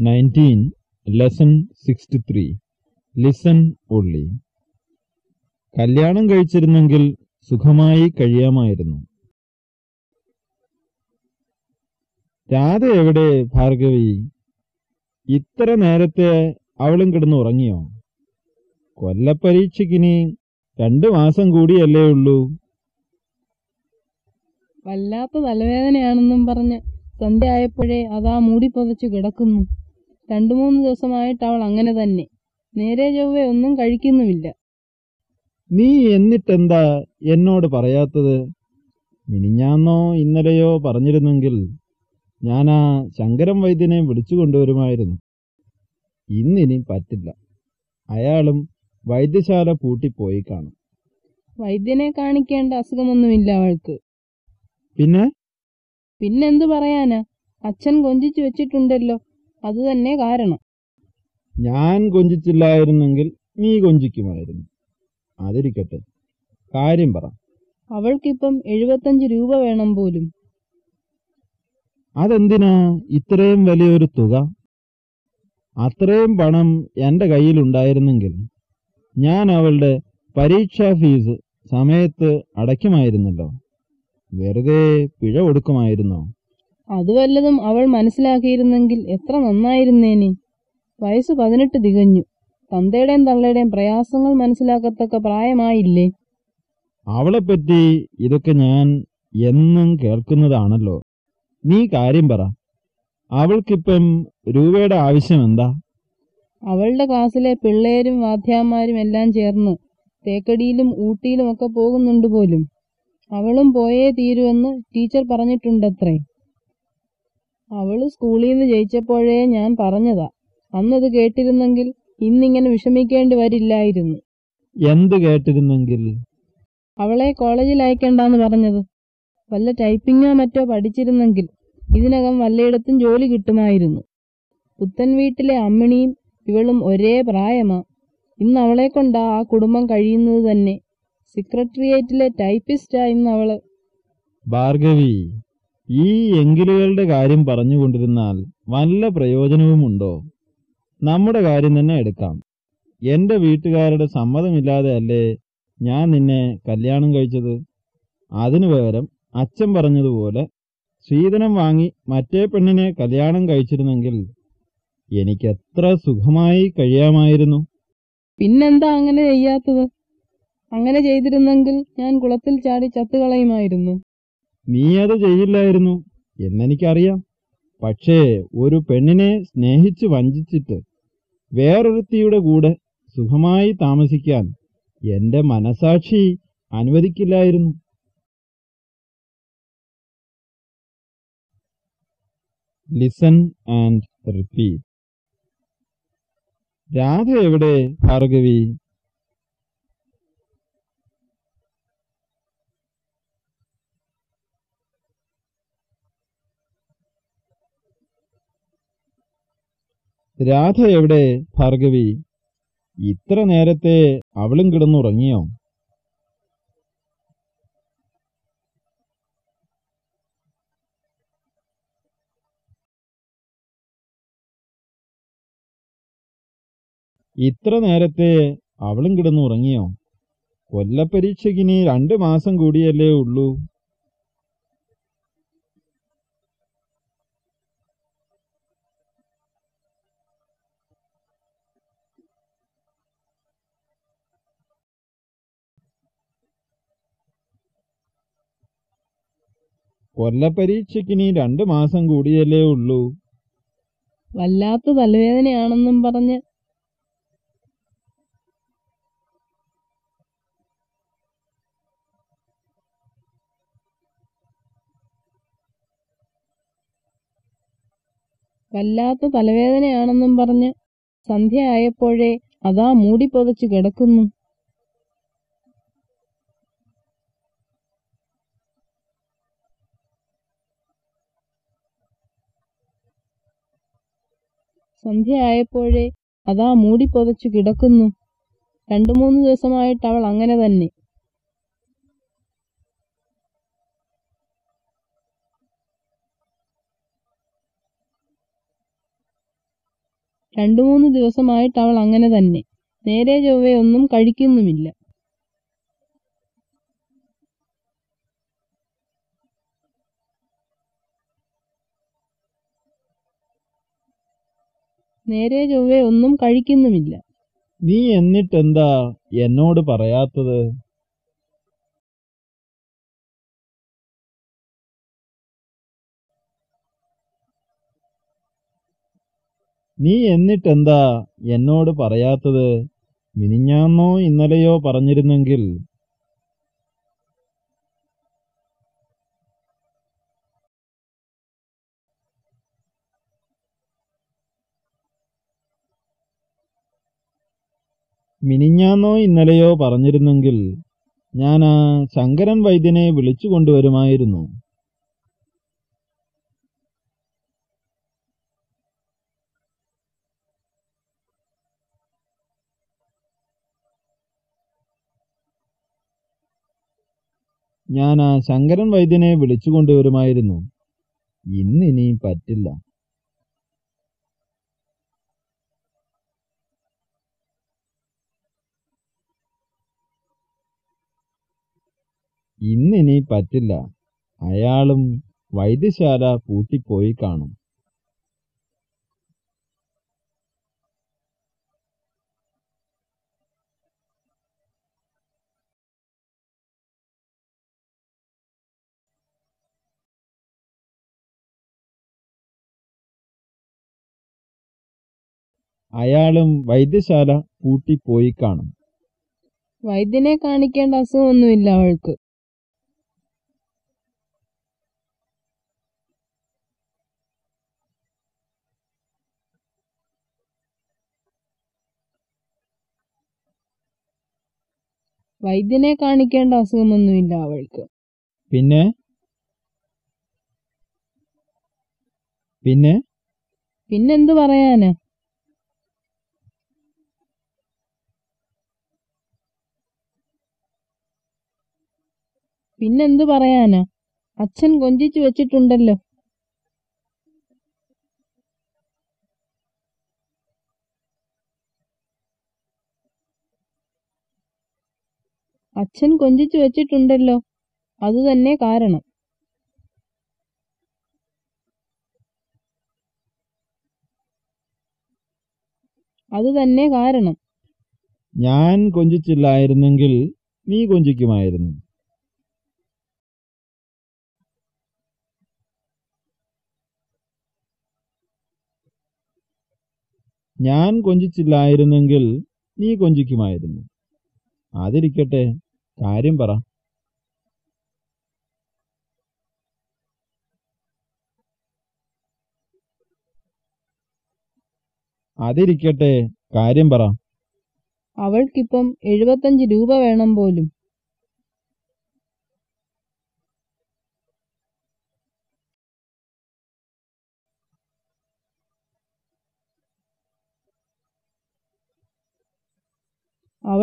Nineteen lesson sixty three. Listen ഉള്ളി. കല്യാണം കഴിച്ചിരുന്നെങ്കിൽ സുഖമായി കഴിയാമായിരുന്നു. രാധ എവിടെ ഭാർഗവി? ഇത്ര നേരത്തെ അവളും കിടന്ന് ഉറങ്ങിയോ? കൊല്ലപ്പരീക്ഷയ്ക്കിനി രണ്ടു മാസം കൂടിയല്ലേ ഉള്ളൂ. വല്ലാത്ത തലവേദനയാണെന്നും പറഞ്ഞ്. സന്ധ്യ ആയപ്പോഴേ അതാ മൂടി പൊതച്ചു കിടക്കുന്നു. രണ്ടു മൂന്ന് ദിവസമായിട്ട് അവൾ അങ്ങനെ തന്നെ. നേരെ ചൊവ്വെ ഒന്നും കഴിക്കുന്നുമില്ല. നീ എന്നിട്ടെന്താ എന്നോട് പറയാത്തത്? മിനിഞ്ഞാന്നോ ഇന്നലെയോ പറഞ്ഞിരുന്നെങ്കിൽ ഞാൻ ആ ശങ്കരം വൈദ്യനെ വിളിച്ചു കൊണ്ടുവരുമായിരുന്നു. ഇന്നിനി പറ്റില്ല. അയാളും വൈദ്യശാല പൂട്ടിപ്പോയി കാണും. വൈദ്യനെ കാണിക്കേണ്ട അസുഖമൊന്നുമില്ല അവൾക്ക്. പിന്നെ? പിന്നെന്തു പറയാനാ? അച്ഛൻ കൊഞ്ചിച്ചു വെച്ചിട്ടുണ്ടല്ലോ. അത് തന്നെ കാരണം. ഞാൻ കൊഞ്ചിച്ചില്ലായിരുന്നെങ്കിൽ നീ കൊഞ്ചിക്കുമായിരുന്നു. അതിരിക്കട്ടെ. കാര്യം പറ. അവൾക്കിപ്പം എഴുപത്തഞ്ച് രൂപ വേണം പോലും. അതെന്തിനാ ഇത്രയും വലിയൊരു തുക? അത്രയും പണം എന്റെ കയ്യിലുണ്ടായിരുന്നെങ്കിൽ ഞാൻ അവളുടെ പരീക്ഷാ ഫീസ് സമയത്ത് അടയ്ക്കുമായിരുന്നല്ലോ. വെറുതെ പിഴ കൊടുക്കുമായിരുന്നോ. അത് വല്ലതും അവൾ മനസ്സിലാക്കിയിരുന്നെങ്കിൽ എത്ര നന്നായിരുന്നേനെ. വയസ്സ് പതിനെട്ട് തികഞ്ഞു. തന്തയുടെയും തള്ളയുടെയും പ്രയാസങ്ങൾ മനസ്സിലാക്കത്തക്ക പ്രായമായില്ലേ? അവളെപ്പറ്റി ഇതൊക്കെ ഞാൻ എന്നും കേൾക്കുന്നതാണല്ലോ. നീ കാര്യം പറ. അവൾക്കിപ്പം രൂപയുടെ ആവശ്യം എന്താ? അവളുടെ ക്ലാസ്സിലെ പിള്ളേരും വാദ്യാന്മാരും എല്ലാം ചേർന്ന് തേക്കടിയിലും ഊട്ടിയിലും ഒക്കെ പോകുന്നുണ്ട് പോലും. അവളും പോയേ തീരുവെന്ന് ടീച്ചർ പറഞ്ഞിട്ടുണ്ടത്രേ. അവൾ സ്കൂളിൽ നിന്ന് ജയിച്ചപ്പോഴേ ഞാൻ പറഞ്ഞതാ. അന്നത് കേട്ടിരുന്നെങ്കിൽ ഇന്നിങ്ങനെ വിഷമിക്കേണ്ടി വരില്ലായിരുന്നു. എന്ത് കേട്ടിരുന്നെങ്കിൽ? അവളെ കോളേജിൽ അയക്കണ്ടെന്ന് പറഞ്ഞത്. വല്ല ടൈപ്പിങ്ങോ മറ്റോ പഠിച്ചിരുന്നെങ്കിൽ ഇതിനകം വല്ലയിടത്തും ജോലി കിട്ടുമായിരുന്നു. പുത്തൻ വീട്ടിലെ അമ്മിണിയും ഇവളും ഒരേ പ്രായമാ. ഇന്ന് അവളെ കൊണ്ടാ ആ കുടുംബം കഴിയുന്നത് തന്നെ. സെക്രട്ടേറിയറ്റിലെ ടൈപ്പിസ്റ്റ് ആയിരുന്നു അവൾ. ഭാർഗവി ഈ എങ്കിലുകളുടെ കാര്യം പറഞ്ഞുകൊണ്ടിരുന്നാൽ വല്ല പ്രയോജനവുമുണ്ടോ? നമ്മുടെ കാര്യം തന്നെ എടുക്കാം. എന്റെ വീട്ടുകാരുടെ സമ്മതമില്ലാതെ അല്ലേ ഞാൻ നിന്നെ കല്യാണം കഴിച്ചത്? അതിനു പകരം അച്ഛൻ പറഞ്ഞതുപോലെ സ്ത്രീധനം വാങ്ങി മറ്റേ പെണ്ണിനെ കല്യാണം കഴിച്ചിരുന്നെങ്കിൽ എനിക്കെത്ര സുഖമായി കഴിയാമായിരുന്നു. പിന്നെന്താ അങ്ങനെ ചെയ്യാത്തത്? അങ്ങനെ ചെയ്തിരുന്നെങ്കിൽ ഞാൻ കുളത്തിൽ ചാടി ചത്തുകളയുമായിരുന്നു. നീ അത് ചെയ്യില്ലായിരുന്നു. എന്നെനിക്കറിയാം. പക്ഷേ ഒരു പെണ്ണിനെ സ്നേഹിച്ച് വഞ്ചിച്ചിട്ട് വേറൊരുത്തിയുടെ കൂടെ സുഖമായി താമസിക്കാൻ എന്റെ മനസാക്ഷി അനുവദിക്കില്ലായിരുന്നു. ലിസൺ ആൻഡ് റിപ്പീറ്റ് രാധ എവിടെ ഭാർഗവി? രാധ എവിടെ ഭാർഗവി? ഇത്ര നേരത്തെ അവളും കിടന്നുറങ്ങിയോ? ഇത്ര നേരത്തെ അവളും കിടന്നുറങ്ങിയോ? കൊല്ലപ്പരീക്ഷയ്ക്കിനി രണ്ടു മാസം കൂടിയല്ലേ ഉള്ളൂ. കൊല്ലപ്പരീക്ഷയ്ക്കിനി രണ്ടു മാസം കൂടിയല്ലേ ഉള്ളൂ. വല്ലാത്ത തലവേദനയാണെന്നും പറഞ്ഞ്. വല്ലാത്ത തലവേദനയാണെന്നും പറഞ്ഞ് സന്ധ്യ ആയപ്പോഴേ അതാ മൂടിപ്പൊതച്ചു കിടക്കുന്നു. സന്ധ്യ ആയപ്പോഴേ അതാ മൂടിപ്പൊതച്ചു കിടക്കുന്നു. രണ്ടു മൂന്ന് ദിവസമായിട്ട് അവൾ അങ്ങനെ തന്നെ. രണ്ടു മൂന്ന് ദിവസമായിട്ട് അവൾ അങ്ങനെ തന്നെ. നേരെ ചൊവ്വെ ഒന്നും കഴിക്കുന്നുമില്ല. നേരെ ചൊവ്വേ ഒന്നും കഴിക്കുന്നുമില്ല. നീ എന്നിട്ടെന്താ എന്നോട് പറയാത്തത്? നീ എന്നിട്ടെന്താ എന്നോട് പറയാത്തത്? മിനിഞ്ഞാന്നോ ഇന്നലെയോ പറഞ്ഞിരുന്നെങ്കിൽ മിനിഞ്ഞാന്നോ ഇന്നലെയോ പറഞ്ഞിരുന്നെങ്കിൽ ഞാൻ ആ ശങ്കരൻ വൈദ്യനെ വിളിച്ചു കൊണ്ടുവരുമായിരുന്നു. ഞാൻ ആ ശങ്കരൻ വൈദ്യനെ വിളിച്ചു കൊണ്ടുവരുമായിരുന്നു. ഇന്നിനി പറ്റില്ല. ഇന്നിനി പറ്റില്ല. അയാളും വൈദ്യശാല പൂട്ടിപ്പോയി കാണും. അയാളും വൈദ്യശാല പൂട്ടിപ്പോയി കാണും. വൈദ്യനെ കാണിക്കേണ്ട അസുഖമൊന്നുമില്ല അവൾക്ക്. വൈദ്യനെ കാണിക്കേണ്ട അസുഖമൊന്നുമില്ല അവൾക്ക്. പിന്നെ? പിന്നെ? പിന്നെന്തു പറയാനാ? പിന്നെന്തു പറയാനാ? അച്ഛൻ കൊഞ്ചിച്ചു വെച്ചിട്ടുണ്ടല്ലോ. അച്ഛൻ കൊഞ്ചിച്ചു വെച്ചിട്ടുണ്ടല്ലോ. അതുതന്നെ കാരണം. അതുതന്നെ കാരണം. ഞാൻ കൊഞ്ചിച്ചില്ലായിരുന്നെങ്കിൽ നീ കൊഞ്ചിക്കുമായിരുന്നു. ഞാൻ കൊഞ്ചിച്ചില്ലായിരുന്നെങ്കിൽ നീ കൊഞ്ചിക്കുമായിരുന്നു. അതിരിക്കട്ടെ. കാര്യം പറ. അതിരിക്കട്ടെ കാര്യം പറ. അവൾക്കിപ്പം എഴുപത്തഞ്ച് രൂപ വേണം പോലും.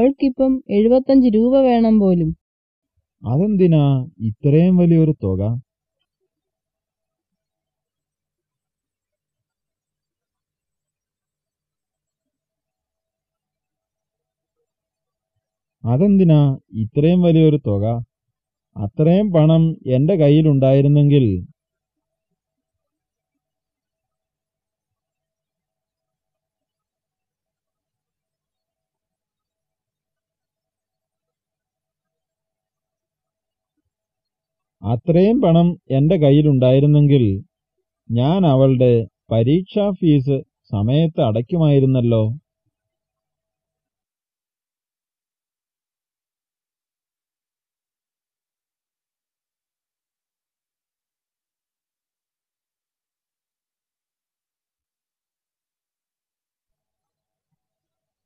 അവൾക്കിപ്പം എഴുപത്തഞ്ച് രൂപ വേണം പോലും. അതെന്തിനാ ഇത്രയും വലിയൊരു തുക? അതെന്തിനാ ഇത്രയും വലിയൊരു തുക? അത്രയും പണം എന്റെ കയ്യിലുണ്ടായിരുന്നെങ്കിൽ അത്രയും പണം എന്റെ കയ്യിലുണ്ടായിരുന്നെങ്കിൽ ഞാൻ അവളുടെ പരീക്ഷാ ഫീസ് സമയത്ത് അടയ്ക്കുമായിരുന്നല്ലോ.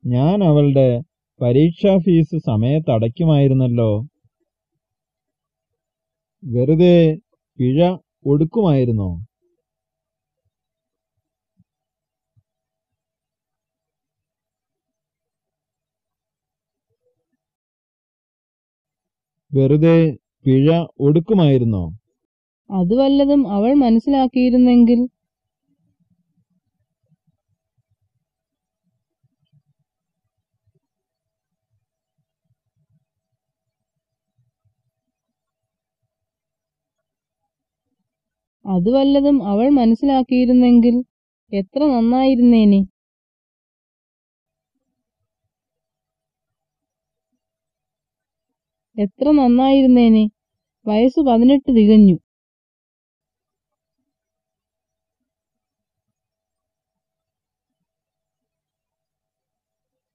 ഞാൻ അവളുടെ പരീക്ഷാ ഫീസ് സമയത്ത് അടയ്ക്കുമായിരുന്നല്ലോ. വെറുതെ പിഴ ഒടുക്കുമായിരുന്നോ? വെറുതെ പിഴ ഒടുക്കുമായിരുന്നോ? അതുവല്ലതും അവൾ മനസ്സിലാക്കിയിരുന്നെങ്കിൽ അത് വല്ലതും അവൾ മനസ്സിലാക്കിയിരുന്നെങ്കിൽ എത്ര നന്നായിരുന്നേനെ. എത്ര നന്നായിരുന്നേനെ. വയസ്സു പതിനെട്ട് തികഞ്ഞു.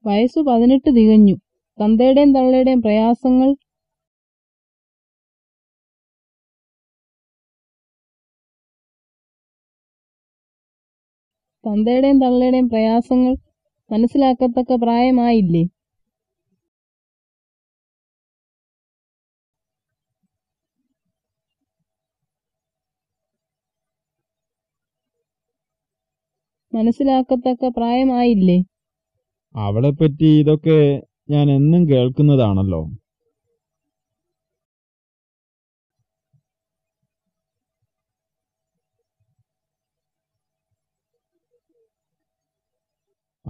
വയസ്സു പതിനെട്ട് തികഞ്ഞു. തന്തയുടെയും തള്ളയുടെയും പ്രയാസങ്ങൾ തന്തയുടെയും തള്ളയുടെയും പ്രയാസങ്ങൾ മനസ്സിലാക്കത്തക്ക പ്രായമായില്ലേ? മനസ്സിലാക്കത്തക്ക പ്രായമായില്ലേ? അവളെപ്പറ്റി ഇതൊക്കെ ഞാൻ എന്നും കേൾക്കുന്നതാണല്ലോ.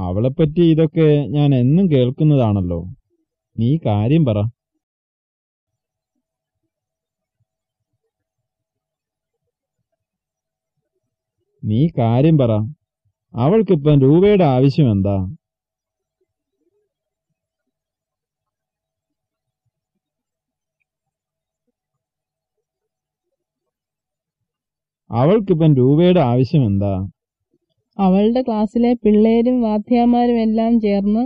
അവളെപ്പറ്റി ഇതൊക്കെ ഞാൻ എന്നും കേൾക്കുന്നതാണല്ലോ. നീ കാര്യം പറ. നീ കാര്യം പറ. അവൾക്കിപ്പം രൂപയുടെ ആവശ്യം എന്താ അവൾക്കിപ്പം രൂപയുടെ ആവശ്യം എന്താ അവളുടെ ക്ലാസ്സിലെ പിള്ളേരും വാദ്യാമാരും എല്ലാം ചേർന്ന്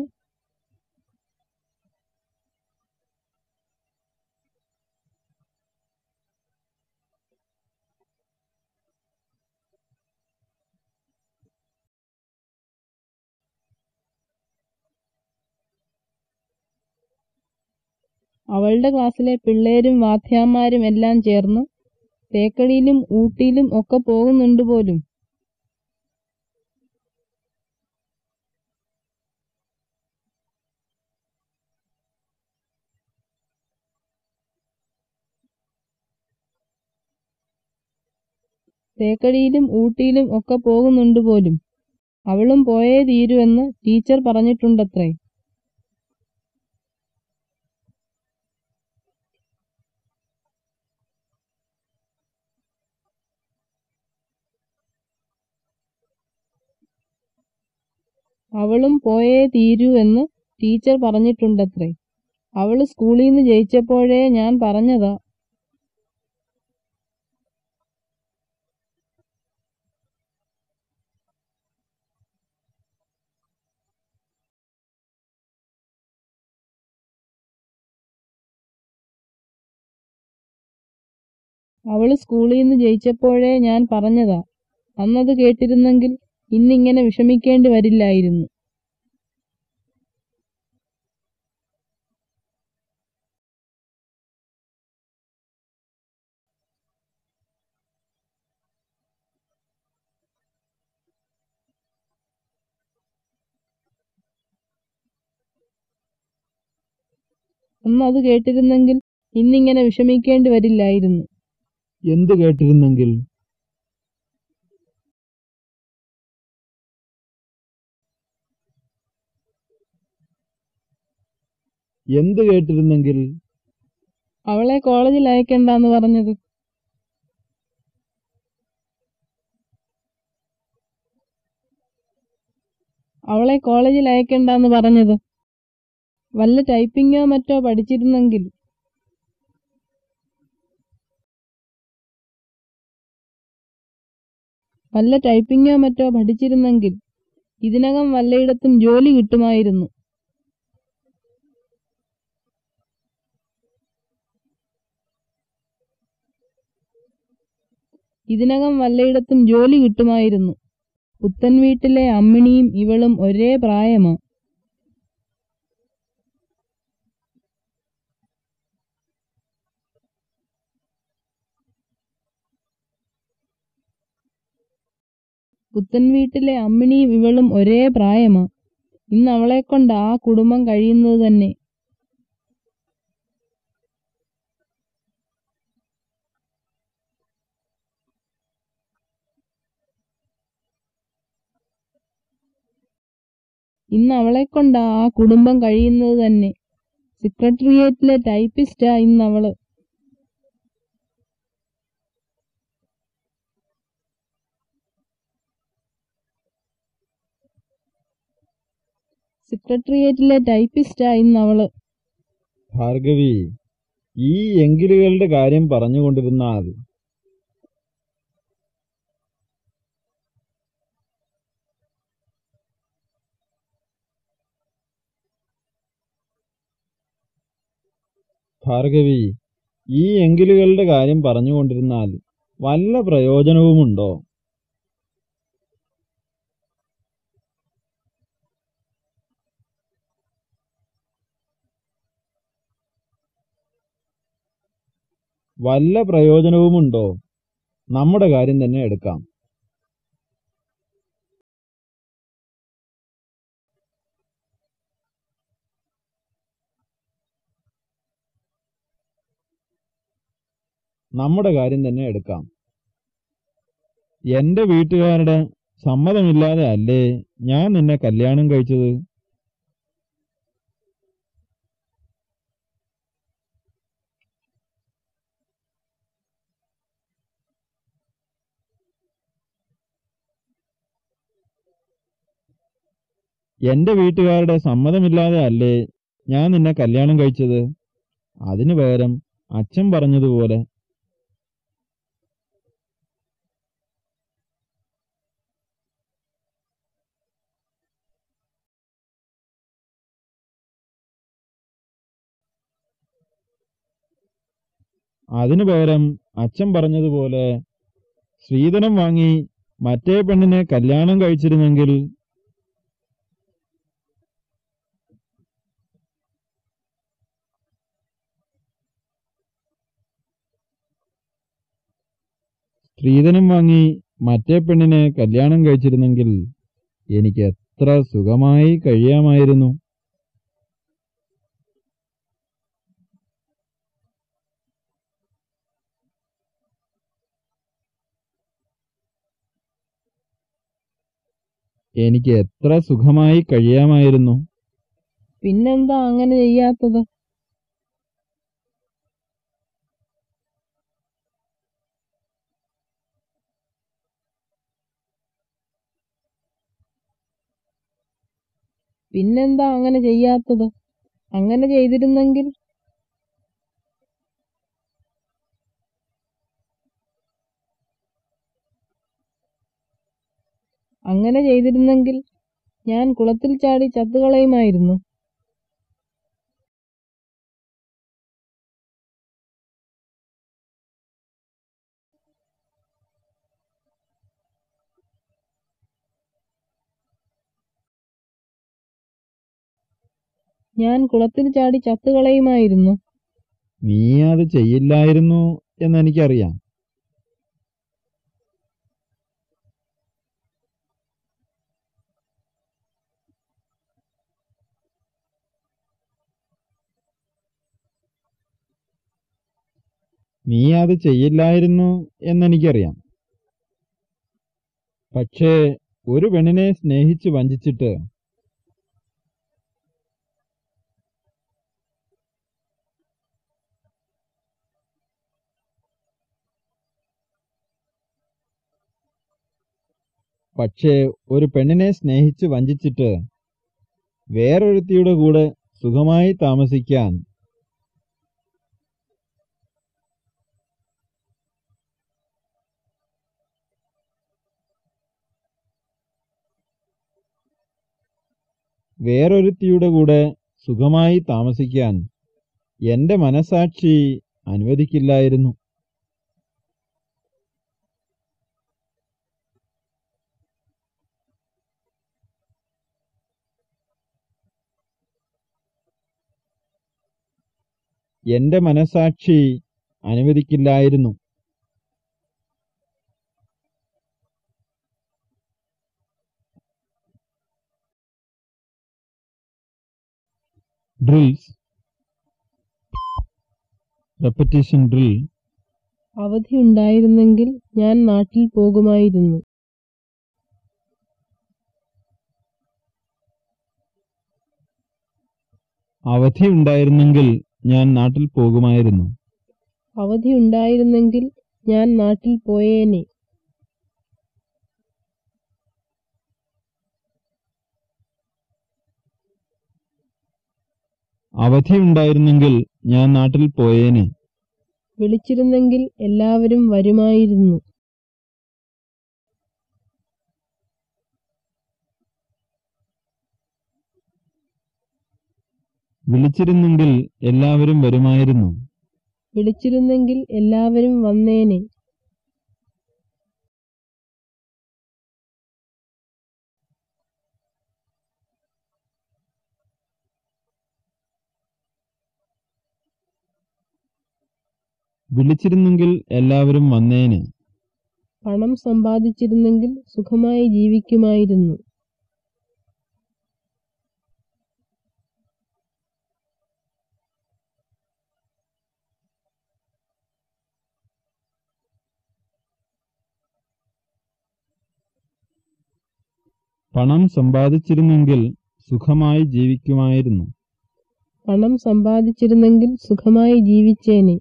അവളുടെ ക്ലാസ്സിലെ പിള്ളേരും വാദ്യാമാരും എല്ലാം ചേർന്ന് തേക്കടിയിലും ഊട്ടിയിലും ഒക്കെ പോകുന്നുണ്ട് പോലും. തേക്കടിയിലും ഊട്ടിയിലും ഒക്കെ പോകുന്നുണ്ട് പോലും. അവളും പോയേ തീരുവെന്ന് ടീച്ചർ പറഞ്ഞിട്ടുണ്ടത്രേ. അവളും പോയേ തീരൂ എന്ന് ടീച്ചർ പറഞ്ഞിട്ടുണ്ടത്രേ. അവൾ സ്കൂളിൽ നിന്ന് ജയിച്ചപ്പോഴേ ഞാൻ പറഞ്ഞതാ അവൾ നിന്ന് ജയിച്ചപ്പോഴേ ഞാൻ പറഞ്ഞതാ. അന്നത് കേട്ടിരുന്നെങ്കിൽ ഇന്നിങ്ങനെ വിഷമിക്കേണ്ടി വരില്ലായിരുന്നു. അന്ന് അത് കേട്ടിരുന്നെങ്കിൽ ഇന്നിങ്ങനെ വിഷമിക്കേണ്ടി വരില്ലായിരുന്നു. എന്ത് കേട്ടിരുന്നെങ്കിൽ? എന്ത് കേട്ടിരുന്നെങ്കിൽ? അവളെ കോളേജിൽ അയക്കണ്ടെന്ന് പറഞ്ഞത്. അവളെ കോളേജിൽ അയക്കണ്ടെന്ന് പറഞ്ഞത്. വല്ല ടൈപ്പിങ്ങോ മറ്റോ പഠിച്ചിരുന്നെങ്കിൽ. വല്ല ടൈപ്പിങ്ങോ മറ്റോ പഠിച്ചിരുന്നെങ്കിൽ ഇതിനകം വല്ലയിടത്തും ജോലി കിട്ടുമായിരുന്നു. ഇതിനകം വല്ലയിടത്തും ജോലി കിട്ടുമായിരുന്നു. പുത്തൻ വീട്ടിലെ അമ്മിണിയും ഇവളും ഒരേ പ്രായമാ. പുത്തൻ വീട്ടിലെ അമ്മിണിയും ഇവളും ഒരേ പ്രായമാ. ഇന്ന് അവളെക്കൊണ്ട് ആ കുടുംബം കഴിയുന്നത് തന്നെ. ഇന്ന് അവളെക്കൊണ്ടാ ആ കുടുംബം കഴിയുന്നത് തന്നെ. സെക്രട്ടേറിയറ്റിലെ ടൈപ്പിസ്റ്റാ ഇന്നവൾ സെക്രട്ടേറിയറ്റിലെ ടൈപ്പിസ്റ്റ് ഇന്ന് അവൾ ഭാർഗവി ഈ എങ്കിലുകളുടെ കാര്യം പറഞ്ഞുകൊണ്ടിരുന്നാൽ. ഭാർഗവി ഈ എങ്കിലുകളുടെ കാര്യം പറഞ്ഞുകൊണ്ടിരുന്നാൽ വല്ല പ്രയോജനവുമുണ്ടോ? വല്ല പ്രയോജനവുമുണ്ടോ? നമ്മുടെ കാര്യം തന്നെ എടുക്കാം. നമ്മുടെ കാര്യം തന്നെ എടുക്കാം. എന്റെ വീട്ടുകാരുടെ സമ്മതമില്ലാതെ അല്ലേ ഞാൻ നിന്നെ കല്യാണം കഴിച്ചത്? എന്റെ വീട്ടുകാരുടെ സമ്മതമില്ലാതെ അല്ലേ ഞാൻ നിന്നെ കല്യാണം കഴിച്ചത്? അതിനു പകരം അച്ഛൻ പറഞ്ഞതുപോലെ. അതിനു പകരം അച്ഛൻ പറഞ്ഞതുപോലെ സ്ത്രീധനം വാങ്ങി മറ്റേ പെണ്ണിനെ കല്യാണം കഴിച്ചിരുന്നെങ്കിൽ സ്ത്രീധനം വാങ്ങി മറ്റേ പെണ്ണിനെ കല്യാണം കഴിച്ചിരുന്നെങ്കിൽ എനിക്ക് എത്ര സുഖമായി കഴിയാമായിരുന്നു. എനിക്ക് എത്ര സുഖമായി കഴിയാമായിരുന്നു. പിന്നെന്താ അങ്ങനെ ചെയ്യാത്തത്? പിന്നെന്താ അങ്ങനെ ചെയ്യാത്തത്? അങ്ങനെ ചെയ്തിരുന്നെങ്കിൽ അങ്ങനെ ചെയ്തിരുന്നെങ്കിൽ ഞാൻ കുളത്തിൽ ചാടി ചത്തുകളയുമായിരുന്നു. ഞാൻ കുളത്തിൽ ചാടി ചത്തുകളയുമായിരുന്നു. നീ അത് ചെയ്യില്ലായിരുന്നു എന്നെനിക്കറിയാം. നീ അത് ചെയ്യില്ലായിരുന്നു എന്നെനിക്കറിയാം. പക്ഷേ ഒരു പെണ്ണിനെ സ്നേഹിച്ച് വഞ്ചിച്ചിട്ട് പക്ഷേ ഒരു പെണ്ണിനെ സ്നേഹിച്ച് വഞ്ചിച്ചിട്ട് വേറൊരുത്തിയുടെ കൂടെ സുഖമായി താമസിക്കാൻ വേറൊരുത്തിയുടെ കൂടെ സുഖമായി താമസിക്കാൻ എന്റെ മനസാക്ഷി അനുവദിക്കില്ലായിരുന്നു. എന്റെ മനസാക്ഷി അനുവദിക്കില്ലായിരുന്നു. ഡ്രിൽസ് റെപ്പറ്റീഷൻ ഡ്രിൽ അവധിയുണ്ടായിരുന്നെങ്കിൽ ഞാൻ നാട്ടിൽ പോകുമായിരുന്നു. അവധിയുണ്ടായിരുന്നെങ്കിൽ ഞാൻ നാട്ടിൽ പോകുമായിരുന്നു. അവധി ഉണ്ടായിരുന്നെങ്കിൽ ഞാൻ നാട്ടിൽ പോയേനെ. അവധിയുണ്ടായിരുന്നെങ്കിൽ ഞാൻ നാട്ടിൽ പോയേനെ. വിളിച്ചിരുന്നെങ്കിൽ എല്ലാവരും വരുമായിരുന്നു. വിളിച്ചിരുന്നെങ്കിൽ എല്ലാവരും വരുമായിരുന്നു. വിളിച്ചിരുന്നെങ്കിൽ എല്ലാവരും വന്നേനെ. വിളിച്ചിരുന്നെങ്കിൽ എല്ലാവരും വന്നേനെ. പണം സമ്പാദിച്ചിരുന്നെങ്കിൽ സുഖമായി ജീവിക്കുമായിരുന്നു. പണം സമ്പാദിച്ചിരുന്നെങ്കിൽ സുഖമായി ജീവിക്കുമായിരുന്നു. പണം സമ്പാദിച്ചിരുന്നെങ്കിൽ സുഖമായി ജീവിച്ചേനെ.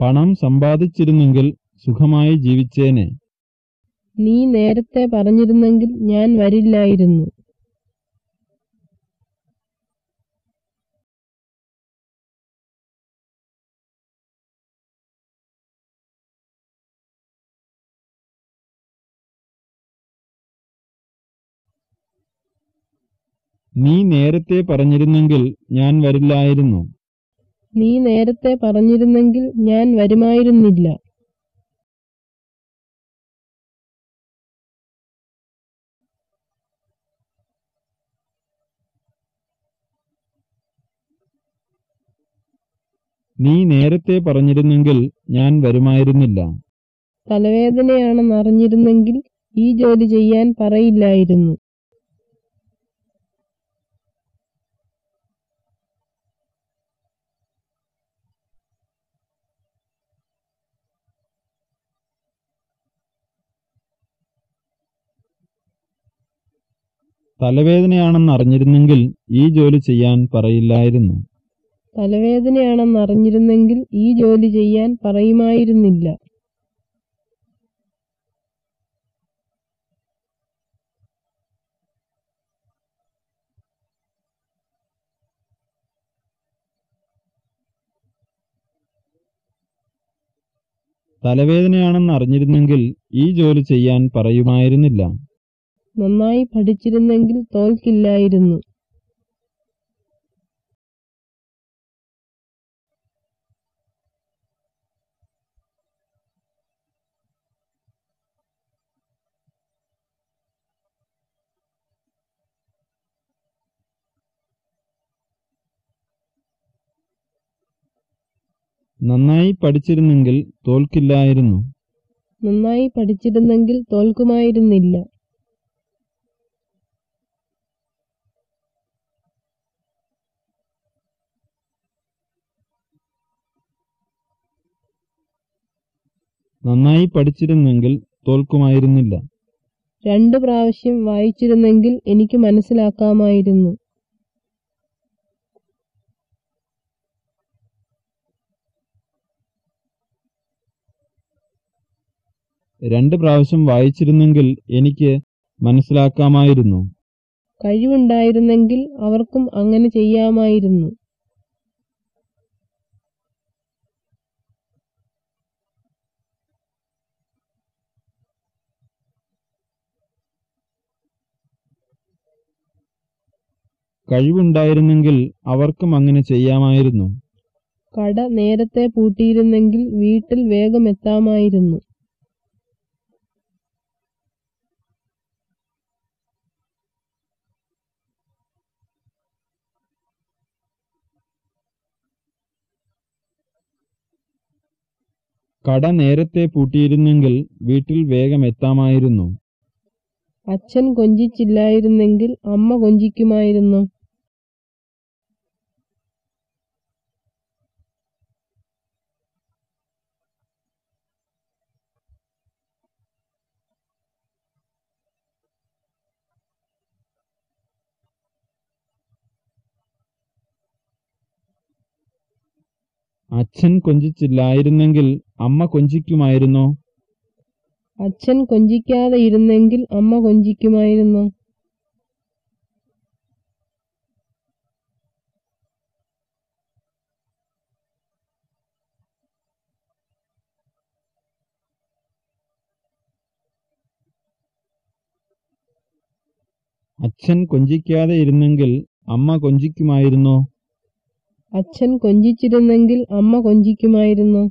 പണം സമ്പാദിച്ചിരുന്നെങ്കിൽ സുഖമായി ജീവിച്ചേനെ. നീ നേരത്തെ പറഞ്ഞിരുന്നെങ്കിൽ ഞാൻ വരില്ലായിരുന്നു. നീ നേരത്തെ പറഞ്ഞിരുന്നെങ്കിൽ ഞാൻ വരില്ലായിരുന്നു. നീ നേരത്തെ പറഞ്ഞിരുന്നെങ്കിൽ ഞാൻ വരുമായിരുന്നില്ല. നീ നേരത്തെ പറഞ്ഞിരുന്നെങ്കിൽ ഞാൻ വരുമായിരുന്നില്ല. തലവേദനയാണെന്നറിഞ്ഞിരുന്നെങ്കിൽ ഈ ജോലി ചെയ്യാൻ പറയില്ലായിരുന്നു. തലവേദനയാണെന്നറിഞ്ഞിരുന്നെങ്കിൽ ഈ ജോലി ചെയ്യാൻ പറയില്ലായിരുന്നു. തലവേദനയാണെന്നറിഞ്ഞിരുന്നെങ്കിൽ ഈ ജോലി ചെയ്യാൻ പറയുമായിരുന്നില്ല. തലവേദനയാണെന്നറിഞ്ഞിരുന്നെങ്കിൽ ഈ ജോലി ചെയ്യാൻ പറയുമായിരുന്നില്ല. നന്നായി പഠിച്ചിരുന്നെങ്കിൽ തോൽക്കില്ലായിരുന്നു. നന്നായി പഠിച്ചിരുന്നെങ്കിൽ തോൽക്കില്ലായിരുന്നു. നന്നായി പഠിച്ചിരുന്നെങ്കിൽ തോൽക്കുമായിരുന്നില്ല. നന്നായി പഠിച്ചിരുന്നെങ്കിൽ തോൽക്കുമായിരുന്നില്ല. രണ്ടു പ്രാവശ്യം വായിച്ചിരുന്നെങ്കിൽ എനിക്ക് മനസ്സിലാക്കാമായിരുന്നു. രണ്ട് പ്രാവശ്യം വായിച്ചിരുന്നെങ്കിൽ എനിക്ക് മനസ്സിലാക്കാമായിരുന്നു. കഴിവുണ്ടായിരുന്നെങ്കിൽ അവർക്കും അങ്ങനെ ചെയ്യാമായിരുന്നു. കഴിവുണ്ടായിരുന്നെങ്കിൽ അവർക്കും അങ്ങനെ ചെയ്യാമായിരുന്നു. കട നേരത്തെ പൂട്ടിയിരുന്നെങ്കിൽ വീട്ടിൽ വേഗം എത്താമായിരുന്നു. കട നേരത്തെ പൂട്ടിയിരുന്നെങ്കിൽ വീട്ടിൽ വേഗം എത്താമായിരുന്നു. അച്ഛൻ കൊഞ്ചിച്ചില്ലായിരുന്നെങ്കിൽ അമ്മ കൊഞ്ചിക്കുമായിരുന്നു. അച്ഛൻ കൊഞ്ചിച്ചില്ലായിരുന്നെങ്കിൽ അമ്മ കൊഞ്ചിക്കുമായിരുന്നോ? അച്ഛൻ കൊഞ്ചിക്കാതെ ഇരുന്നെങ്കിൽ അമ്മ കൊഞ്ചിക്കുമായിരുന്നു. അച്ഛൻ കൊഞ്ചിക്കാതെ ഇരുന്നെങ്കിൽ അമ്മ കൊഞ്ചിക്കുമായിരുന്നോ? അച്ഛൻ കൊഞ്ചിച്ചിരുന്നെങ്കിൽ അമ്മ കൊഞ്ചിക്കുമായിരുന്നു.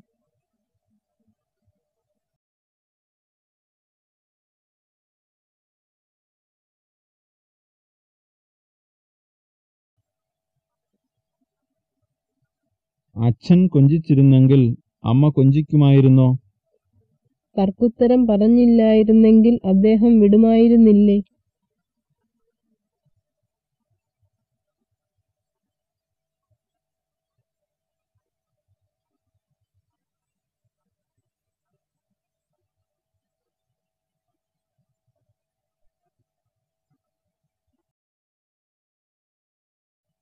അച്ഛൻ കൊഞ്ചിച്ചിരുന്നെങ്കിൽ അമ്മ കൊഞ്ചിക്കുമായിരുന്നോ? തർക്കുത്തരം പറഞ്ഞില്ലായിരുന്നെങ്കിൽ അദ്ദേഹം വിടുമായിരുന്നില്ലേ?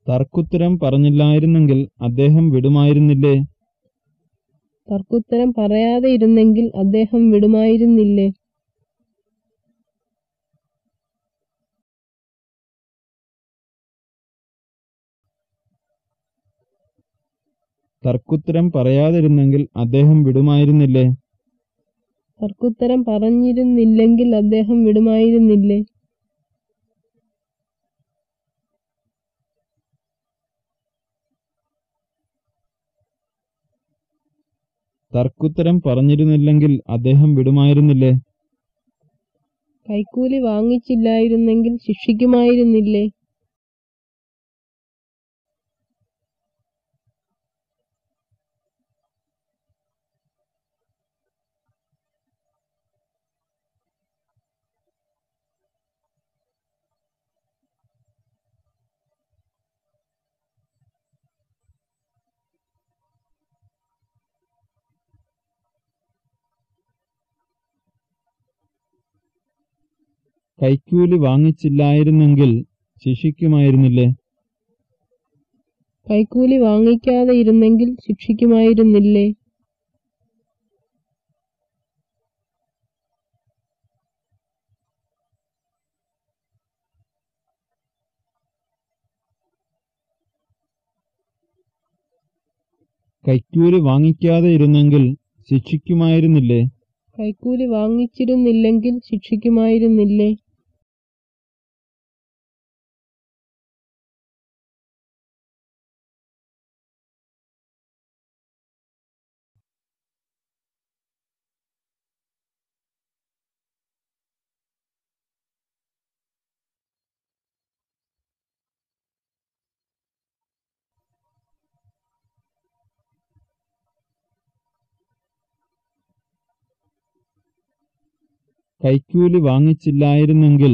തർക്കുത്തരം പറഞ്ഞില്ലായിരുന്നെങ്കിൽ അദ്ദേഹം വിടുമായിരുന്നില്ലേ? തർക്കുത്തരം പറയാതെ ഇരുന്നെങ്കിൽ അദ്ദേഹം വിടുമായിരുന്നില്ലേ? തർക്കുത്തരം പറയാതിരുന്നെങ്കിൽ അദ്ദേഹം വിടുമായിരുന്നില്ലേ? തർക്കുത്തരം പറഞ്ഞിരുന്നില്ലെങ്കിൽ അദ്ദേഹം വിടുമായിരുന്നില്ലേ? തർക്കുത്തരം പറഞ്ഞിരുന്നില്ലെങ്കിൽ അദ്ദേഹം വിടുമായിരുന്നില്ലേ? കൈക്കൂലി വാങ്ങിച്ചില്ലായിരുന്നെങ്കിൽ ശിക്ഷിക്കുമായിരുന്നില്ലേ? കൈക്കൂലി വാങ്ങിച്ചില്ലായിരുന്നെങ്കിൽ ശിക്ഷിക്കുമായിരുന്നില്ലേ? കൈക്കൂലി വാങ്ങിക്കാതെ ഇരുന്നെങ്കിൽ ശിക്ഷിക്കുമായിരുന്നില്ലേ? കൈക്കൂലി വാങ്ങിക്കാതെ ഇരുന്നെങ്കിൽ ശിക്ഷിക്കുമായിരുന്നില്ലേ? കൈക്കൂലി വാങ്ങിച്ചിരുന്നില്ലെങ്കിൽ ശിക്ഷിക്കുമായിരുന്നില്ലേ? കൈക്കൂലി വാങ്ങിച്ചില്ലായിരുന്നെങ്കിൽ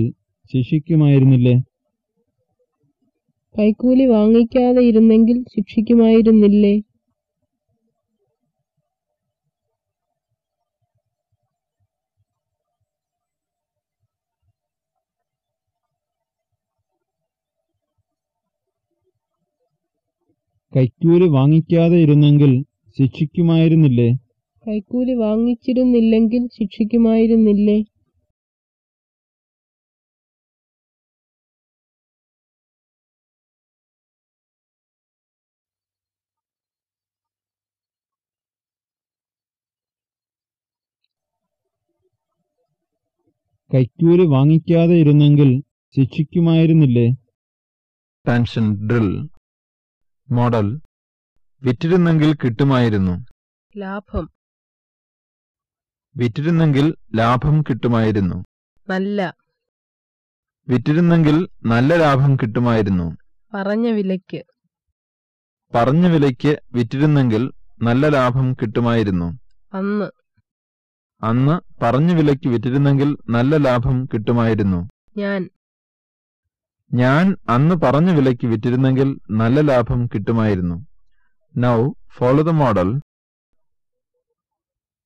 ശിക്ഷിക്കുമായിരുന്നില്ലേ? കൈക്കൂലി വാങ്ങിക്കാതെ ഇരുന്നെങ്കിൽ ശിക്ഷിക്കുമായിരുന്നില്ലേ? കൈക്കൂലി വാങ്ങിക്കാതെ ഇരുന്നെങ്കിൽ ശിക്ഷിക്കുമായിരുന്നില്ലേ? കൈക്കൂലി വാങ്ങിച്ചിരുന്നില്ലെങ്കിൽ ശിക്ഷിക്കുമായിരുന്നില്ലേ? കൈക്കൂലി വാങ്ങിക്കാതെ ഇരുന്നെങ്കിൽ ശിക്ഷിക്കുമായിരുന്നില്ലേ? ടെൻഷൻ ഡ്രിൽ മോഡൽ വിറ്റിരുന്നെങ്കിൽ കിട്ടുമായിരുന്നു. ലാഭം. വിറ്റിരുന്നെങ്കിൽ ലാഭം കിട്ടുമായിരുന്നു. നല്ല. വിറ്റിരുന്നെങ്കിൽ നല്ല ലാഭം കിട്ടുമായിരുന്നു. പറഞ്ഞ വിലയ്ക്ക്. പറഞ്ഞ വിലയ്ക്ക് വിറ്റിരുന്നെങ്കിൽ നല്ല ലാഭം കിട്ടുമായിരുന്നു. അന്ന്. അന്ന് പറഞ്ഞു വിലയ്ക്ക് വിറ്റിരുന്നെങ്കിൽ നല്ല ലാഭം കിട്ടുമായിരുന്നു. ഞാൻ ഞാൻ അന്ന് പറഞ്ഞു വിലയ്ക്ക് വിറ്റിരുന്നെങ്കിൽ നല്ല ലാഭം കിട്ടുമായിരുന്നു. നൗ ഫോളോ ദ മോഡൽ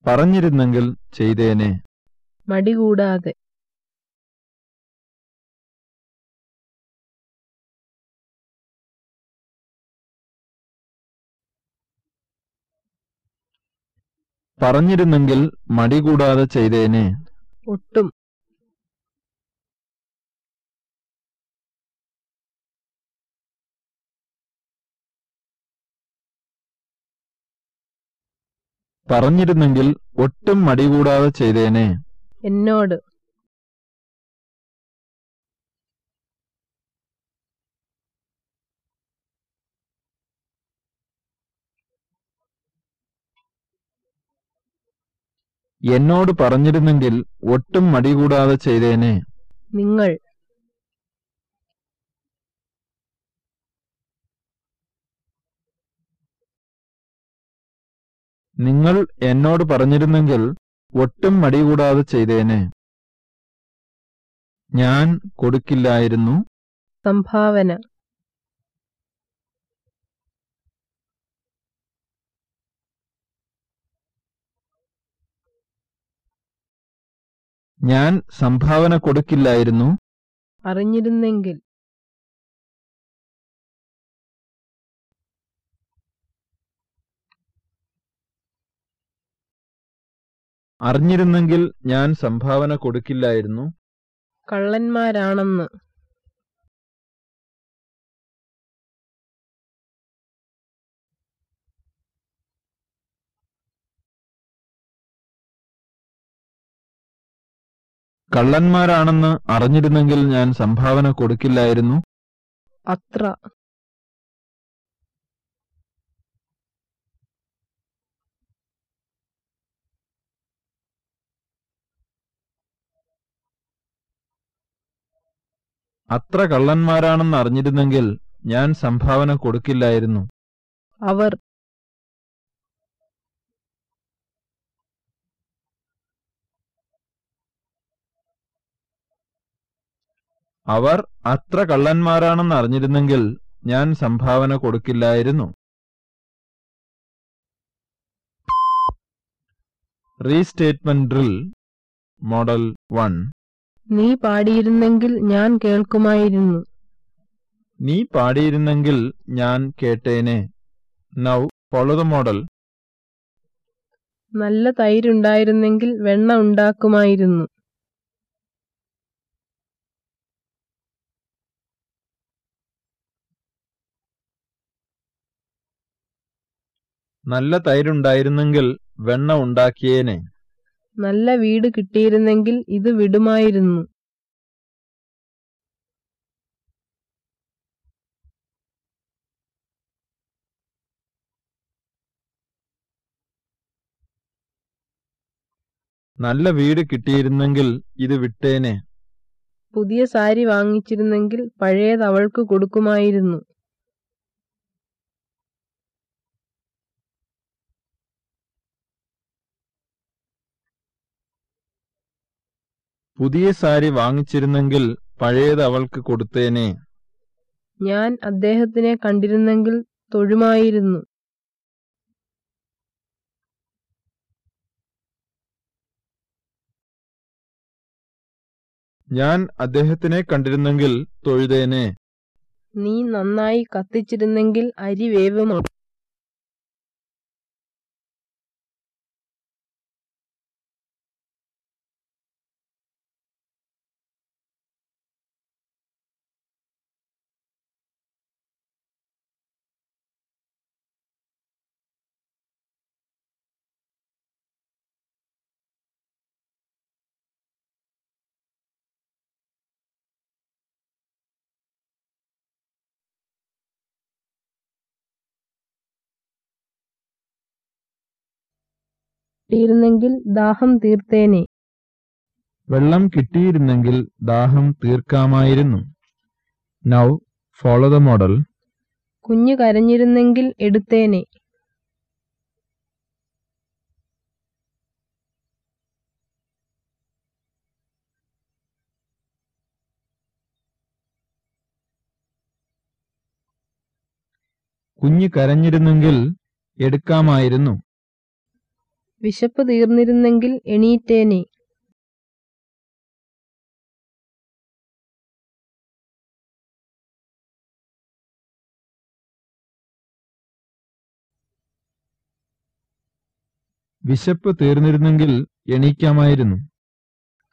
പറഞ്ഞിരുന്നെങ്കിൽ ചെയ്തേനെ. മടി പറഞ്ഞിരുന്നെങ്കിൽ മടി കൂടാതെ ചെയ്തേനെ. ഒട്ടും. പറഞ്ഞിരുന്നെങ്കിൽ ഒട്ടും മടി കൂടാതെ ചെയ്തേനെ. എന്നോട് എന്നോട് പറഞ്ഞിരുന്നെങ്കിൽ ഒട്ടും മടി കൂടാതെ ചെയ്തേനെ. നിങ്ങൾ നിങ്ങൾ എന്നോട് പറഞ്ഞിരുന്നെങ്കിൽ ഒട്ടും മടി കൂടാതെ ചെയ്തേനെ. ഞാൻ കൊടുക്കില്ലായിരുന്നു. സംഭാവന ഞാൻ സംഭാവന കൊടുക്കില്ലായിരുന്നു. അറിഞ്ഞിരുന്നെങ്കിൽ. അറിഞ്ഞിരുന്നെങ്കിൽ ഞാൻ സംഭാവന കൊടുക്കില്ലായിരുന്നു. കള്ളന്മാരാണെന്ന്. കള്ളന്മാരാണെന്ന് അറിഞ്ഞിരുന്നെങ്കിൽ ഞാൻ സംഭാവന കൊടുക്കില്ലായിരുന്നു. അത്ര. അത്ര കള്ളന്മാരാണെന്ന് അറിഞ്ഞിരുന്നെങ്കിൽ ഞാൻ സംഭാവന കൊടുക്കില്ലായിരുന്നു. അവർ അവർ അത്ര കള്ളന്മാരാണെന്ന് അറിഞ്ഞിരുന്നെങ്കിൽ ഞാൻ സംഭാവന കൊടുക്കില്ലായിരുന്നു. റീസ്റ്റേറ്റ്മെന്റ് ഡ്രിൽ മോഡൽ വൺ നീ പാടിയിരുന്നെങ്കിൽ ഞാൻ കേൾക്കുമായിരുന്നു. നീ പാടിയിരുന്നെങ്കിൽ ഞാൻ കേട്ടേനെ. നൗ ഫോളോ ദ മോഡൽ നല്ല തൈരുണ്ടായിരുന്നെങ്കിൽ വെണ്ണ ഉണ്ടാക്കുമായിരുന്നു. നല്ല തൈരുണ്ടായിരുന്നെങ്കിൽ വെണ്ണ ഉണ്ടാക്കിയേനെ. നല്ല വീട് കിട്ടിയിരുന്നെങ്കിൽ ഇത് വിടുമായിരുന്നു. നല്ല വീട് കിട്ടിയിരുന്നെങ്കിൽ ഇത് വിട്ടേനെ. പുതിയ സാരി വാങ്ങിച്ചിരുന്നെങ്കിൽ പഴയത് അവൾക്ക് കൊടുക്കുമായിരുന്നു. പുതിയ സാരി വാങ്ങിച്ചിരുന്നെങ്കിൽ പഴയത് അവൾക്ക് കൊടുത്തേനെ. ഞാൻ അദ്ദേഹത്തിനെ കണ്ടിരുന്നെങ്കിൽ തൊഴുമായിരുന്നു. ഞാൻ അദ്ദേഹത്തിനെ കണ്ടിരുന്നെങ്കിൽ തൊഴുതേനെ. നീ നന്നായി കത്തിച്ചിരുന്നെങ്കിൽ അരി വേവുമോ? കിട്ടിയിരുന്നെങ്കിൽ ദാഹം തീർത്തേനെ. വെള്ളം കിട്ടിയിരുന്നെങ്കിൽ ദാഹം തീർക്കാമായിരുന്നു. നൗ ഫോളോ ദ മോഡൽ കുഞ്ഞു കരഞ്ഞിരുന്നെങ്കിൽ എടുത്തേനെ. കുഞ്ഞു കരഞ്ഞിരുന്നെങ്കിൽ എടുക്കാമായിരുന്നു. വിശപ്പ് തീർന്നിരുന്നെങ്കിൽ എണീറ്റേനെ. വിശപ്പ് തീർന്നിരുന്നെങ്കിൽ എണീക്കാമായിരുന്നു.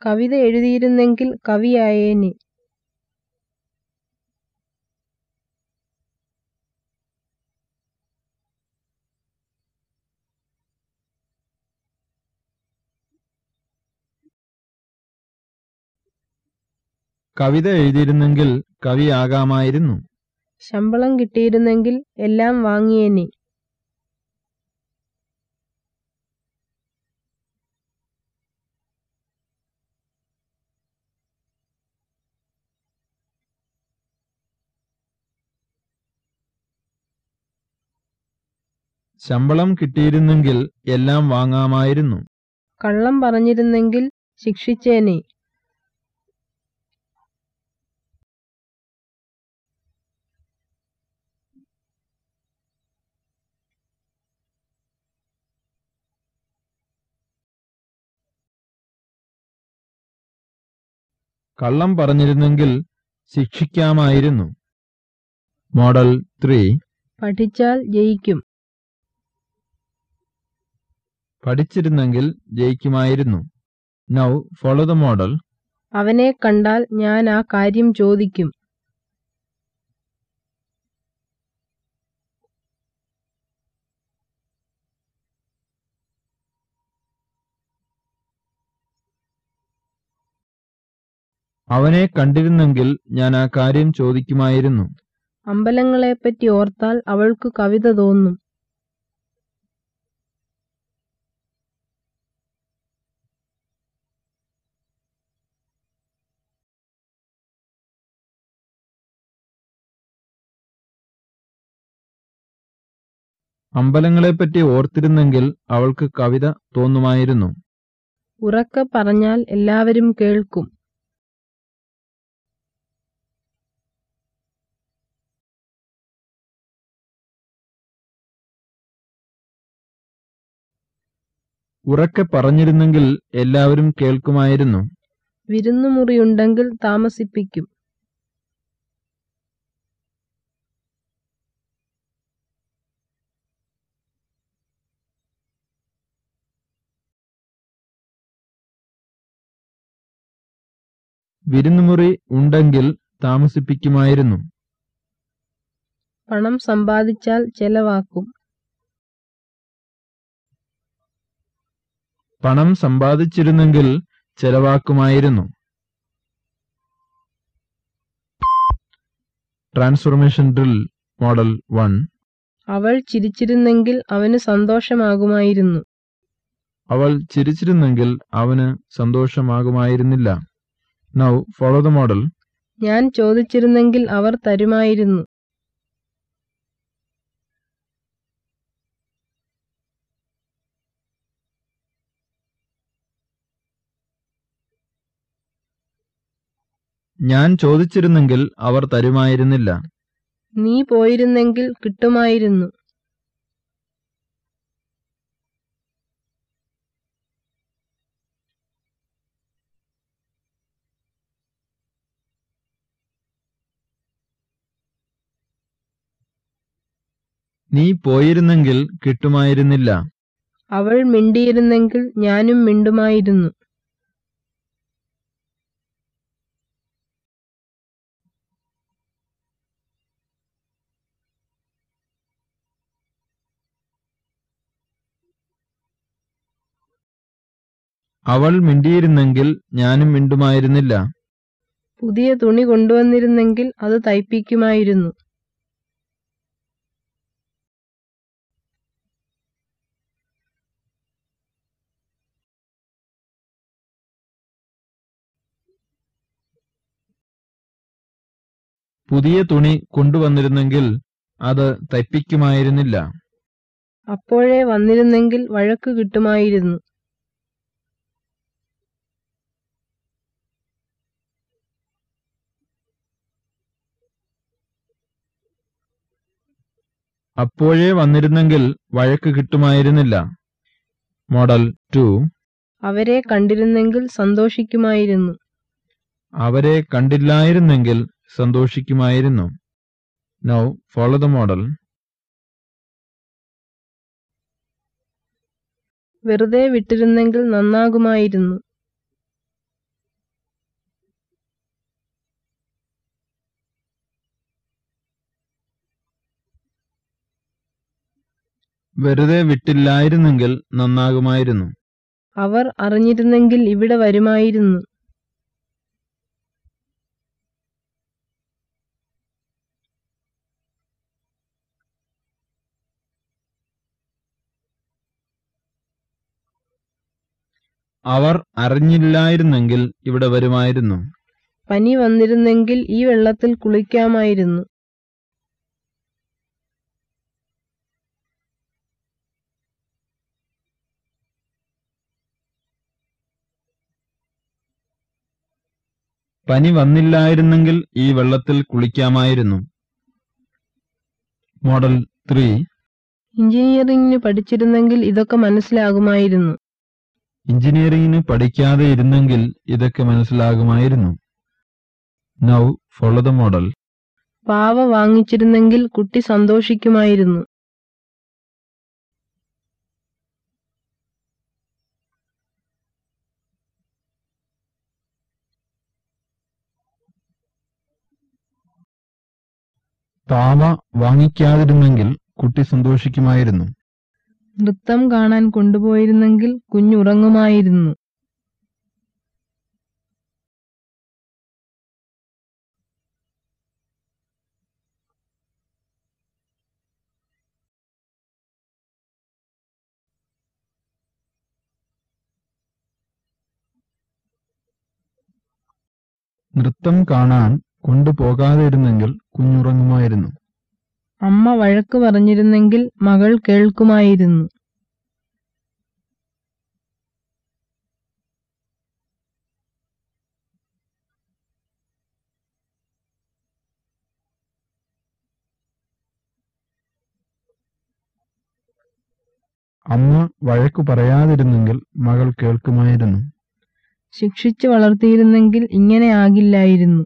കവിത എഴുതിയിരുന്നെങ്കിൽ കവിയായേനെ. കവിത എഴുതിയിരുന്നെങ്കിൽ കവിയാകാമായിരുന്നു. ശമ്പളം കിട്ടിയിരുന്നെങ്കിൽ എല്ലാം വാങ്ങിയേനെ. ശമ്പളം കിട്ടിയിരുന്നെങ്കിൽ എല്ലാം വാങ്ങാമായിരുന്നു. കള്ളം പറഞ്ഞിരുന്നെങ്കിൽ ശിക്ഷിച്ചേനെ. കള്ളം പറഞ്ഞിരുന്നെങ്കിൽ ശിക്ഷിക്കാമായിരുന്നു. Model three. പഠിച്ചാൽ ജയിക്കും. പഠിച്ചിരുന്നെങ്കിൽ ജയിക്കുമായിരുന്നു. നൗ ഫോളോ ദ മോഡൽ അവനെ കണ്ടാൽ ഞാൻ ആ കാര്യം ചോദിക്കും. അവനെ കണ്ടിരുന്നെങ്കിൽ ഞാൻ ആ കാര്യം ചോദിക്കുമായിരുന്നു. അമ്പലങ്ങളെപ്പറ്റി ഓർത്താൽ അവൾക്ക് കവിത തോന്നും. അമ്പലങ്ങളെപ്പറ്റി ഓർത്തിരുന്നെങ്കിൽ അവൾക്ക് കവിത തോന്നുമായിരുന്നു. ഉറക്കെ പറഞ്ഞാൽ എല്ലാവരും കേൾക്കും. ഉറക്കെ പറഞ്ഞിരുന്നെങ്കിൽ എല്ലാവരും കേൾക്കുമായിരുന്നു. വിരുന്നുമുറിയുണ്ടെങ്കിൽ താമസിപ്പിക്കും. വിരുന്നുമുറി ഉണ്ടെങ്കിൽ താമസിപ്പിക്കുമായിരുന്നു. പണം സമ്പാദിച്ചാൽ ചെലവാക്കും. പണം സമ്പാദിച്ചിരുന്നെങ്കിൽ ചെലവാക്കുമായിരുന്നു. ട്രാൻസ്ഫോർമേഷൻ ഡ്രിൽ മോഡൽ വൺ അവൾ ചിരിച്ചിരുന്നെങ്കിൽ അവന് സന്തോഷമാകുമായിരുന്നു. അവൾ ചിരിച്ചിരുന്നെങ്കിൽ അവന് സന്തോഷമാകുമായിരുന്നില്ല. നൗ ഫോളോ ദ മോഡൽ ഞാൻ ചോദിച്ചിരുന്നെങ്കിൽ അവർ തരുമായിരുന്നു. ഞാൻ ചോദിച്ചിരുന്നെങ്കിൽ അവർ തരുമായിരുന്നില്ല. നീ പോയിരുന്നെങ്കിൽ കിട്ടുമായിരുന്നു. നീ പോയിരുന്നെങ്കിൽ കിട്ടുമായിരുന്നില്ല. അവൾ മിണ്ടിയിരുന്നെങ്കിൽ ഞാനും മിണ്ടുമായിരുന്നു. അവൾ മിണ്ടിയിരുന്നെങ്കിൽ ഞാനും മിണ്ടുമായിരുന്നില്ല. പുതിയ തുണി കൊണ്ടുവന്നിരുന്നെങ്കിൽ അത് തയ്പ്പിക്കുമായിരുന്നു. പുതിയ തുണി കൊണ്ടുവന്നിരുന്നെങ്കിൽ അത് തയ്പ്പിക്കുമായിരുന്നില്ല. അപ്പോഴേ വന്നിരുന്നെങ്കിൽ വഴക്ക് കിട്ടുമായിരുന്നു. അപ്പോഴേ വന്നിരുന്നെങ്കിൽ വഴക്ക് കിട്ടുമായിരുന്നില്ല. Model to. അവരെ കണ്ടിരുന്നെങ്കിൽ സന്തോഷിക്കുമായിരുന്നു. അവരെ കണ്ടില്ലായിരുന്നെങ്കിൽ സന്തോഷിക്കുമായിരുന്നു. നൗ ഫോളോ ദ മോഡൽ വെറുതെ വിട്ടിരുന്നെങ്കിൽ നന്നാകുമായിരുന്നു. വെറുതെ വിട്ടില്ലായിരുന്നെങ്കിൽ നന്നാകുമായിരുന്നു. അവർ അറിഞ്ഞിരുന്നെങ്കിൽ ഇവിടെ വരുമായിരുന്നു. അവർ അറിഞ്ഞില്ലായിരുന്നെങ്കിൽ ഇവിടെ വരുമായിരുന്നു. പനി വന്നിരുന്നെങ്കിൽ ഈ വെള്ളത്തിൽ കുളിക്കാമായിരുന്നു. പനി വന്നില്ലായിരുന്നെങ്കിൽ ഈ വെള്ളത്തിൽ കുളിക്കാമായിരുന്നു. Model three. എഞ്ചിനീയറിംഗിന് പഠിച്ചിരുന്നെങ്കിൽ ഇതൊക്കെ മനസ്സിലാകുമായിരുന്നു. എഞ്ചിനീയറിംഗിന് പഠിക്കാതെ ഇരുന്നെങ്കിൽ ഇതൊക്കെ മനസ്സിലാകുമായിരുന്നു. നൗ ഫോളോ ദ മോഡൽ പാവ വാങ്ങിച്ചിരുന്നെങ്കിൽ കുട്ടി സന്തോഷിക്കുമായിരുന്നു. പാവ വാങ്ങിക്കാതിരുന്നെങ്കിൽ കുട്ടി സന്തോഷിക്കുമായിരുന്നു. നൃത്തം കാണാൻ കൊണ്ടുപോയിരുന്നെങ്കിൽ കുഞ്ഞുറങ്ങുമായിരുന്നു. നൃത്തം കാണാൻ കൊണ്ടുപോകാതിരുന്നെങ്കിൽ കുഞ്ഞുറങ്ങുമായിരുന്നു. അമ്മ വഴക്ക് പറഞ്ഞിരുന്നെങ്കിൽ മകൾ കേൾക്കുമായിരുന്നു. അമ്മ വഴക്കു പറയാതിരുന്നെങ്കിൽ മകൾ കേൾക്കുമായിരുന്നു. ശിക്ഷിച്ചു വളർത്തിയിരുന്നെങ്കിൽ ഇങ്ങനെ ആകില്ലായിരുന്നു.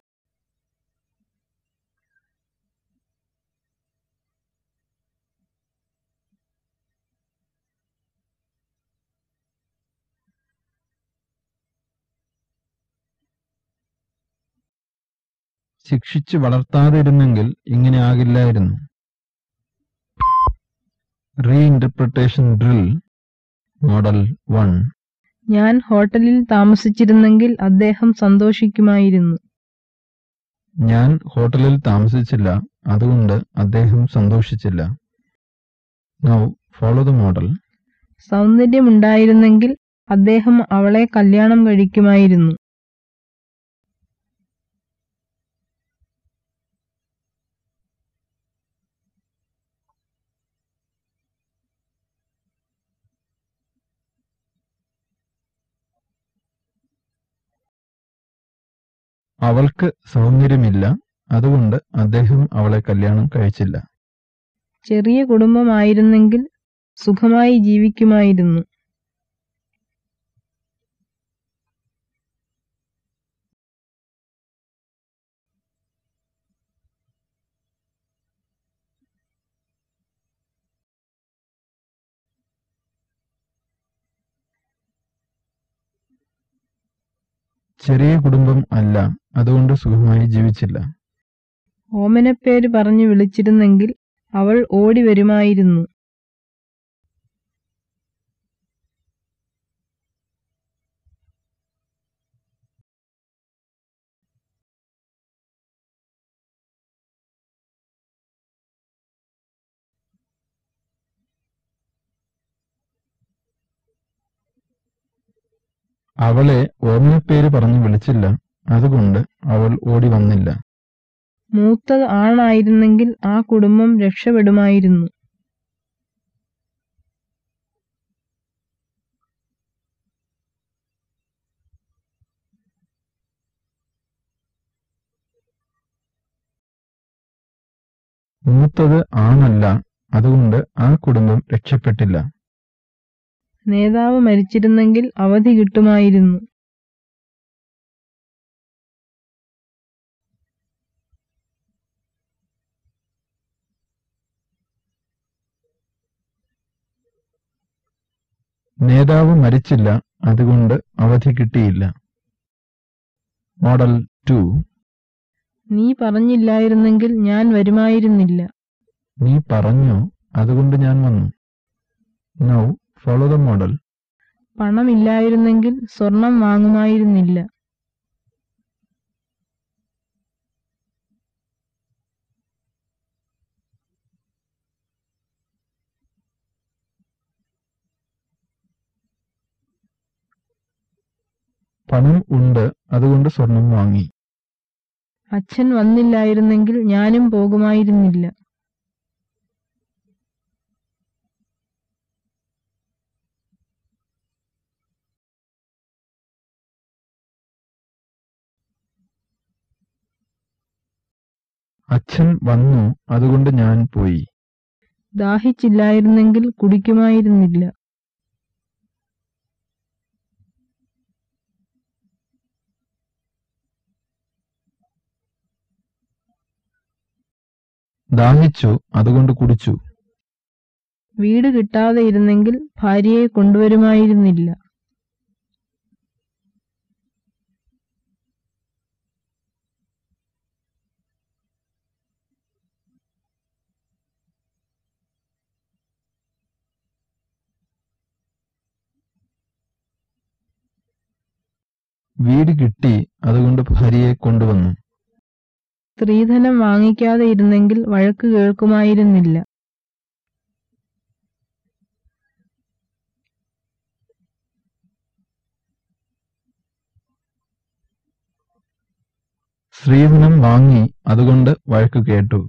ശിക്ഷിച്ചു വളർത്താതിരുന്നെങ്കിൽ ഇങ്ങനെ ആകില്ലായിരുന്നു. റീഇന്റർപ്രിട്ടേഷൻ ഡ്രിൽ മോഡൽ വൺ ഞാൻ ഹോട്ടലിൽ താമസിച്ചിരുന്നെങ്കിൽ അദ്ദേഹം സന്തോഷിക്കുമായിരുന്നു. ഞാൻ ഹോട്ടലിൽ താമസിച്ചില്ല അതുകൊണ്ട് അദ്ദേഹം സന്തോഷിച്ചില്ല. നൗ ഫോളോ ദ മോഡൽ സൗന്ദര്യമുണ്ടായിരുന്നെങ്കിൽ അദ്ദേഹം അവളെ കല്യാണം കഴിക്കുമായിരുന്നു. അവൾക്ക് സൗന്ദര്യമില്ല. അതുകൊണ്ട് അദ്ദേഹം അവളെ കല്യാണം കഴിച്ചില്ല. ചെറിയ കുടുംബമായിരുന്നെങ്കിൽ സുഖമായി ജീവിക്കുമായിരുന്നു. ചെറിയ കുടുംബം അല്ല. അതുകൊണ്ട് സുഖമായി ജീവിച്ചില്ല. ഓമനപ്പേര് പറഞ്ഞു വിളിച്ചിരുന്നെങ്കിൽ അവൾ ഓടി വരുമായിരുന്നു. അവളെ ഓമനപ്പേര് പറഞ്ഞു വിളിച്ചില്ല. അതുകൊണ്ട് അവൾ ഓടി വന്നില്ല. മൂത്തത് ആണായിരുന്നെങ്കിൽ ആ കുടുംബം രക്ഷപ്പെടുമായിരുന്നു. മൂത്തത് ആണല്ല. അതുകൊണ്ട് ആ കുടുംബം രക്ഷപ്പെട്ടില്ല. നേതാവ് മരിച്ചിരുന്നെങ്കിൽ അവധി കിട്ടുമായിരുന്നു. നേതാവ് മരിച്ചില്ല അതുകൊണ്ട് അവധി കിട്ടിയില്ല. Model two. നീ പറഞ്ഞില്ലായിരുന്നെങ്കിൽ ഞാൻ വരുമായിരുന്നില്ല. നീ പറഞ്ഞു അതുകൊണ്ട് ഞാൻ വന്നു. നൗ. ഫോളോ ദ മോഡൽ പണമില്ലായിരുന്നെങ്കിൽ സ്വർണം വാങ്ങുമായിരുന്നില്ല. പണം ഉണ്ട് അതുകൊണ്ട് സ്വർണം വാങ്ങി. അച്ഛൻ വന്നില്ലായിരുന്നെങ്കിൽ ഞാനും പോകുമായിരുന്നില്ല. അച്ഛൻ വന്നു അതുകൊണ്ട് ഞാൻ പോയി. ദാഹിച്ചില്ലായിരുന്നെങ്കിൽ കുടിക്കുമായിരുന്നില്ല. ദാഹിച്ചു അതുകൊണ്ട് കുടിച്ചു. വീട് കിട്ടാതെ ഇരുന്നെങ്കിൽ ഭാര്യയെ കൊണ്ടുവരുമായിരുന്നില്ല. വീട് കിട്ടി അതുകൊണ്ട് ഭാര്യയെ കൊണ്ടുവന്നു. സ്ത്രീധനം വാങ്ങിക്കാതെ ഇരുന്നെങ്കിൽ വഴക്ക് കേൾക്കുമായിരുന്നില്ല. സ്ത്രീധനം വാങ്ങി അതുകൊണ്ട് വഴക്ക് കേട്ടു.